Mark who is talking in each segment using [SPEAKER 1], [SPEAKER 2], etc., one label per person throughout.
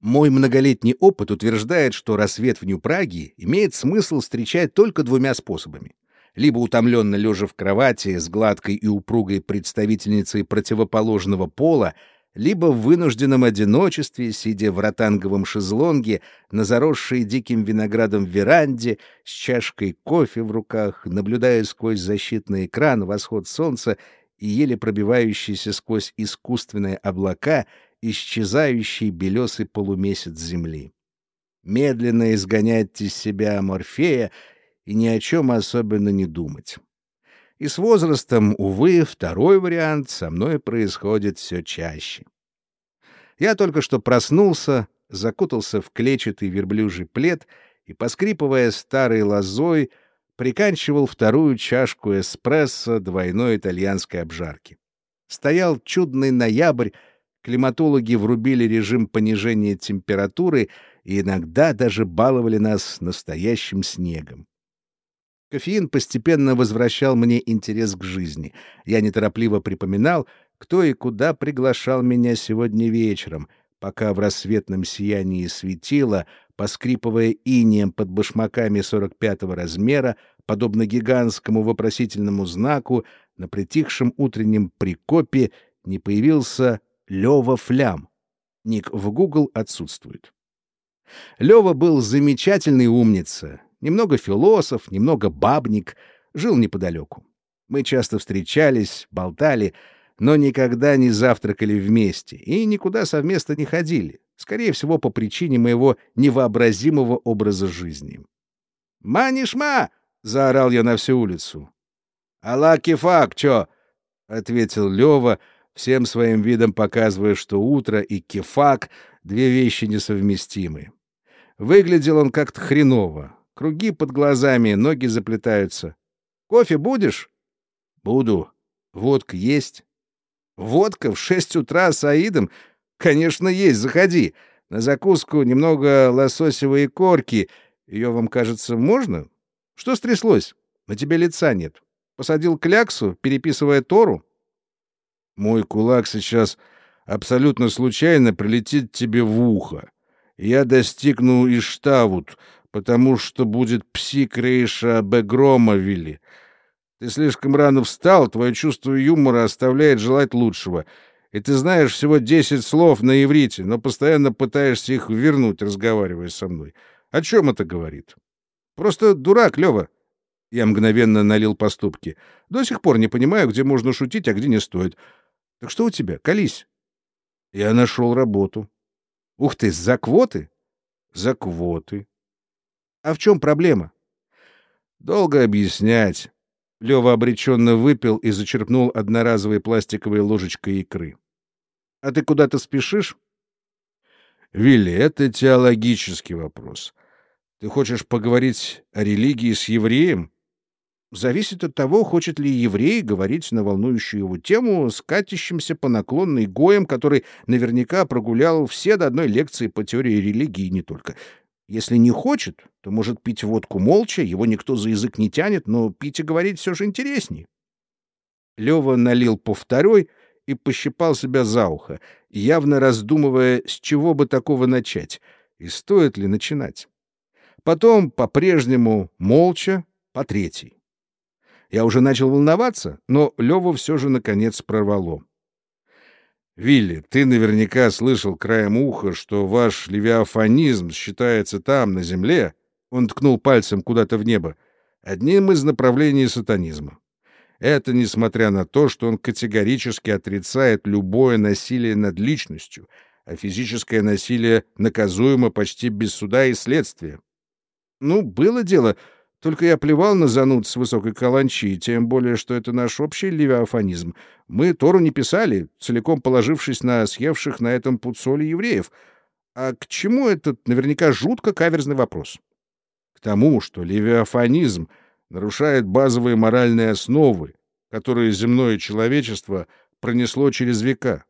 [SPEAKER 1] Мой многолетний опыт утверждает, что рассвет в Нью-Праге имеет смысл встречать только двумя способами. Либо утомленно лежа в кровати с гладкой и упругой представительницей противоположного пола, либо в вынужденном одиночестве, сидя в ротанговом шезлонге на заросшей диким виноградом веранде, с чашкой кофе в руках, наблюдая сквозь защитный экран восход солнца и еле пробивающийся сквозь искусственные облака исчезающий белесый полумесяц земли. Медленно изгонять из себя Морфея и ни о чем особенно не думать. И с возрастом, увы, второй вариант со мной происходит все чаще. Я только что проснулся, закутался в клетчатый верблюжий плед и, поскрипывая старой лозой, приканчивал вторую чашку эспрессо двойной итальянской обжарки. Стоял чудный ноябрь, климатологи врубили режим понижения температуры и иногда даже баловали нас настоящим снегом. Кофеин постепенно возвращал мне интерес к жизни. Я неторопливо припоминал, кто и куда приглашал меня сегодня вечером, пока в рассветном сиянии светила, поскрипывая инеем под башмаками 45-го размера, подобно гигантскому вопросительному знаку, на притихшем утреннем прикопе не появился Лёва Флям. Ник в Google отсутствует. Лёва был замечательный умница, немного философ, немного бабник, жил неподалеку. Мы часто встречались, болтали, но никогда не завтракали вместе и никуда совместно не ходили, скорее всего, по причине моего невообразимого образа жизни. «Манишма!» — заорал я на всю улицу. «Алла кефак, чё?» — ответил Лёва, всем своим видом показывая, что утро и кефак — две вещи несовместимы. Выглядел он как-то хреново, Круги под глазами, ноги заплетаются. Кофе будешь? Буду. Водка есть? Водка в шесть утра с Аидом? Конечно, есть, заходи. На закуску немного лососевой корки. Ее вам, кажется, можно? Что стряслось? На тебе лица нет. Посадил кляксу, переписывая Тору? Мой кулак сейчас абсолютно случайно прилетит тебе в ухо. Я достигну Иштавут, потому что будет псик Рейша Бегромовили. Ты слишком рано встал, твое чувство юмора оставляет желать лучшего. И ты знаешь всего десять слов на иврите, но постоянно пытаешься их вернуть, разговаривая со мной. О чем это говорит? Просто дурак, Лева. Я мгновенно налил поступки. До сих пор не понимаю, где можно шутить, а где не стоит. Так что у тебя? Колись. Я нашел работу. Ух ты, за квоты? За квоты. А в чем проблема? Долго объяснять. Лева обреченно выпил и зачерпнул одноразовой пластиковой ложечкой икры. А ты куда-то спешишь? Вилли, это теологический вопрос. Ты хочешь поговорить о религии с евреем? Зависит от того, хочет ли еврей говорить на волнующую его тему с катящимся по наклонной гоем, который наверняка прогулял все до одной лекции по теории религии не только. Если не хочет, то может пить водку молча, его никто за язык не тянет, но пить и говорить все же интереснее. Лева налил по второй и пощипал себя за ухо, явно раздумывая, с чего бы такого начать и стоит ли начинать. Потом, по-прежнему, молча, по третий. Я уже начал волноваться, но Леву все же, наконец, прорвало. Вилли, ты наверняка слышал краем уха, что ваш левиафанизм считается там, на земле, он ткнул пальцем куда-то в небо, одним из направлений сатанизма. Это несмотря на то, что он категорически отрицает любое насилие над личностью, а физическое насилие наказуемо почти без суда и следствия. Ну, было дело, только я плевал на зануд с высокой каланчи, тем более, что это наш общий левиафанизм. Мы Тору не писали, целиком положившись на съевших на этом пуд соли евреев. А к чему этот наверняка жутко каверзный вопрос? К тому, что левиафанизм нарушает базовые моральные основы, которые земное человечество пронесло через века.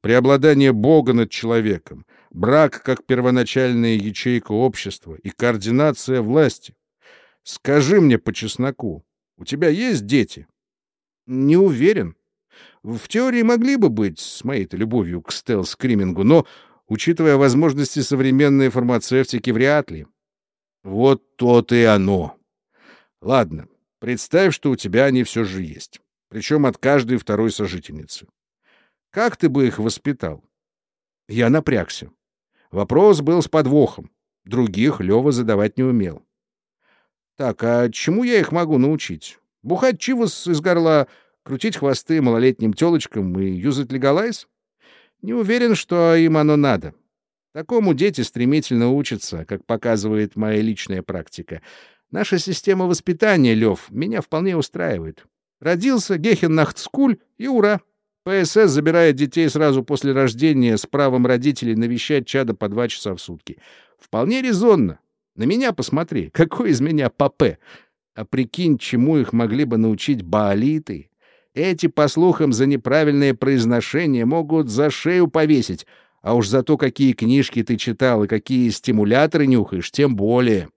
[SPEAKER 1] Преобладание Бога над человеком, брак как первоначальная ячейка общества и координация власти — Скажи мне по чесноку, у тебя есть дети? Не уверен. В теории могли бы быть, с моей-то любовью к стелс-скримингу, но Учитывая возможности современной фармацевтики, вряд ли. Вот то и оно. Ладно, представь, что у тебя они все же есть. Причем от каждой второй сожительницы. Как ты бы их воспитал? Я напрягся. Вопрос был с подвохом. Других Лева задавать не умел. Так, а чему я их могу научить? Бухать чивос из горла, крутить хвосты малолетним телочкам и юзать легалайз? Не уверен, что им оно надо. Такому дети стремительно учатся, как показывает моя личная практика. Наша система воспитания, Лев, меня вполне устраивает. Родился Гехеннахтскуль и ура! ПСС забирает детей сразу после рождения с правом родителей навещать чада по два часа в сутки. Вполне резонно. На меня посмотри, какой из меня папе. А прикинь, чему их могли бы научить баалиты. Эти, по слухам, за неправильное произношение могут за шею повесить, а уж за то, какие книжки ты читал и какие стимуляторы нюхаешь, тем более.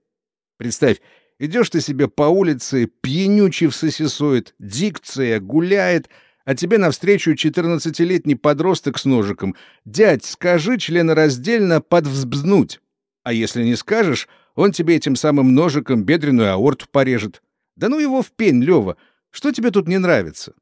[SPEAKER 1] Представь, идешь ты себе по улице, пьянючий всосисует, дикция, гуляет, а тебе навстречу четырнадцатилетний подросток с ножиком. «Дядь, скажи членораздельно подвзбзнуть». А если не скажешь, он тебе этим самым ножиком бедренную аорту порежет. Да ну его в пень, Лева. Что тебе тут не нравится?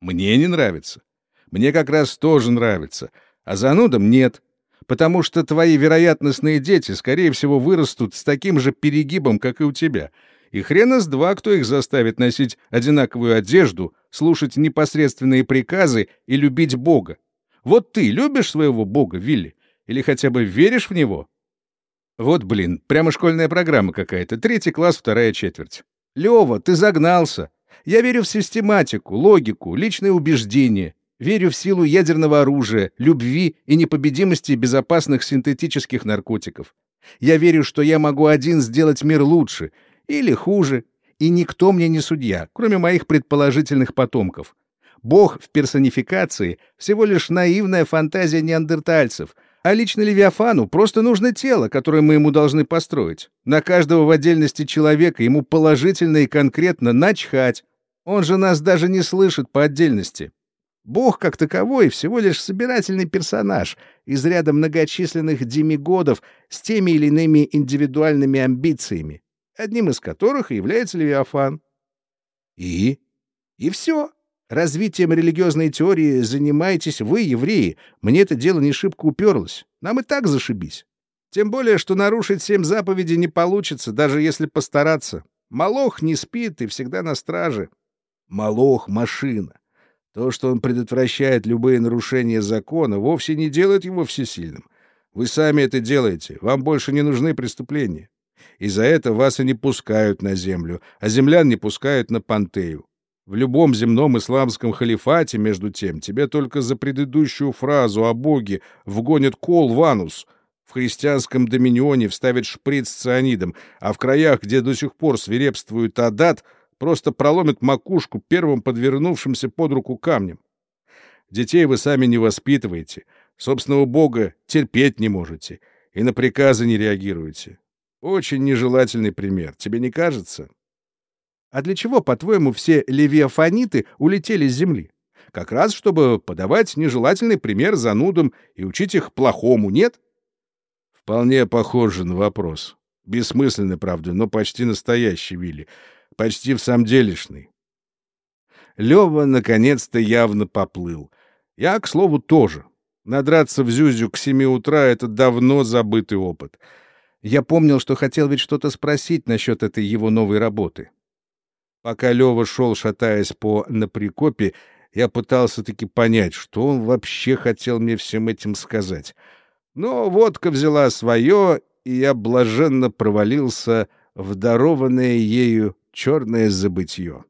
[SPEAKER 1] Мне не нравится. Мне как раз тоже нравится. А занудам нет. Потому что твои вероятностные дети, скорее всего, вырастут с таким же перегибом, как и у тебя. И хрена с два, кто их заставит носить одинаковую одежду, слушать непосредственные приказы и любить Бога. Вот ты любишь своего Бога, Вилли? Или хотя бы веришь в него? Вот, блин, прямо школьная программа какая-то. Третий класс, вторая четверть. Лева, ты загнался. Я верю в систематику, логику, личные убеждения. Верю в силу ядерного оружия, любви и непобедимости безопасных синтетических наркотиков. Я верю, что я могу один сделать мир лучше или хуже, и никто мне не судья, кроме моих предположительных потомков. Бог в персонификации — всего лишь наивная фантазия неандертальцев, а лично Левиафану просто нужно тело, которое мы ему должны построить. На каждого в отдельности человека ему положительно и конкретно начхать. Он же нас даже не слышит по отдельности. Бог как таковой всего лишь собирательный персонаж из ряда многочисленных демигодов с теми или иными индивидуальными амбициями, одним из которых является Левиафан. И? И все. Развитием религиозной теории занимаетесь вы, евреи. Мне это дело не шибко уперлось. Нам и так зашибись. Тем более, что нарушить семь заповедей не получится, даже если постараться. Малох не спит и всегда на страже. Малох — машина. То, что он предотвращает любые нарушения закона, вовсе не делает его всесильным. Вы сами это делаете, вам больше не нужны преступления. И за это вас и не пускают на землю, а землян не пускают на Пантею. В любом земном исламском халифате, между тем, тебе только за предыдущую фразу о Боге вгонят кол в анус. В христианском доминионе вставят шприц с цианидом, а в краях, где до сих пор свирепствует адат, просто проломят макушку первым подвернувшимся под руку камнем. Детей вы сами не воспитываете, собственного Бога терпеть не можете и на приказы не реагируете. Очень нежелательный пример, тебе не кажется? А для чего, по-твоему, все левиафаниты улетели с Земли? Как раз, чтобы подавать нежелательный пример занудам и учить их плохому, нет? Вполне похоже на вопрос. Бессмысленный, правда, но почти настоящий, Вилли. Почти в самом делешный. Лева наконец-то явно поплыл. Я, к слову, тоже. Надраться в Зюзю к семи утра — это давно забытый опыт. Я помнил, что хотел ведь что-то спросить насчет этой его новой работы. Пока Лева шел, шатаясь по наприкопе, я пытался таки понять, что он вообще хотел мне всем этим сказать. Но водка взяла свое, и я блаженно провалился в дарованное ею черное забытье.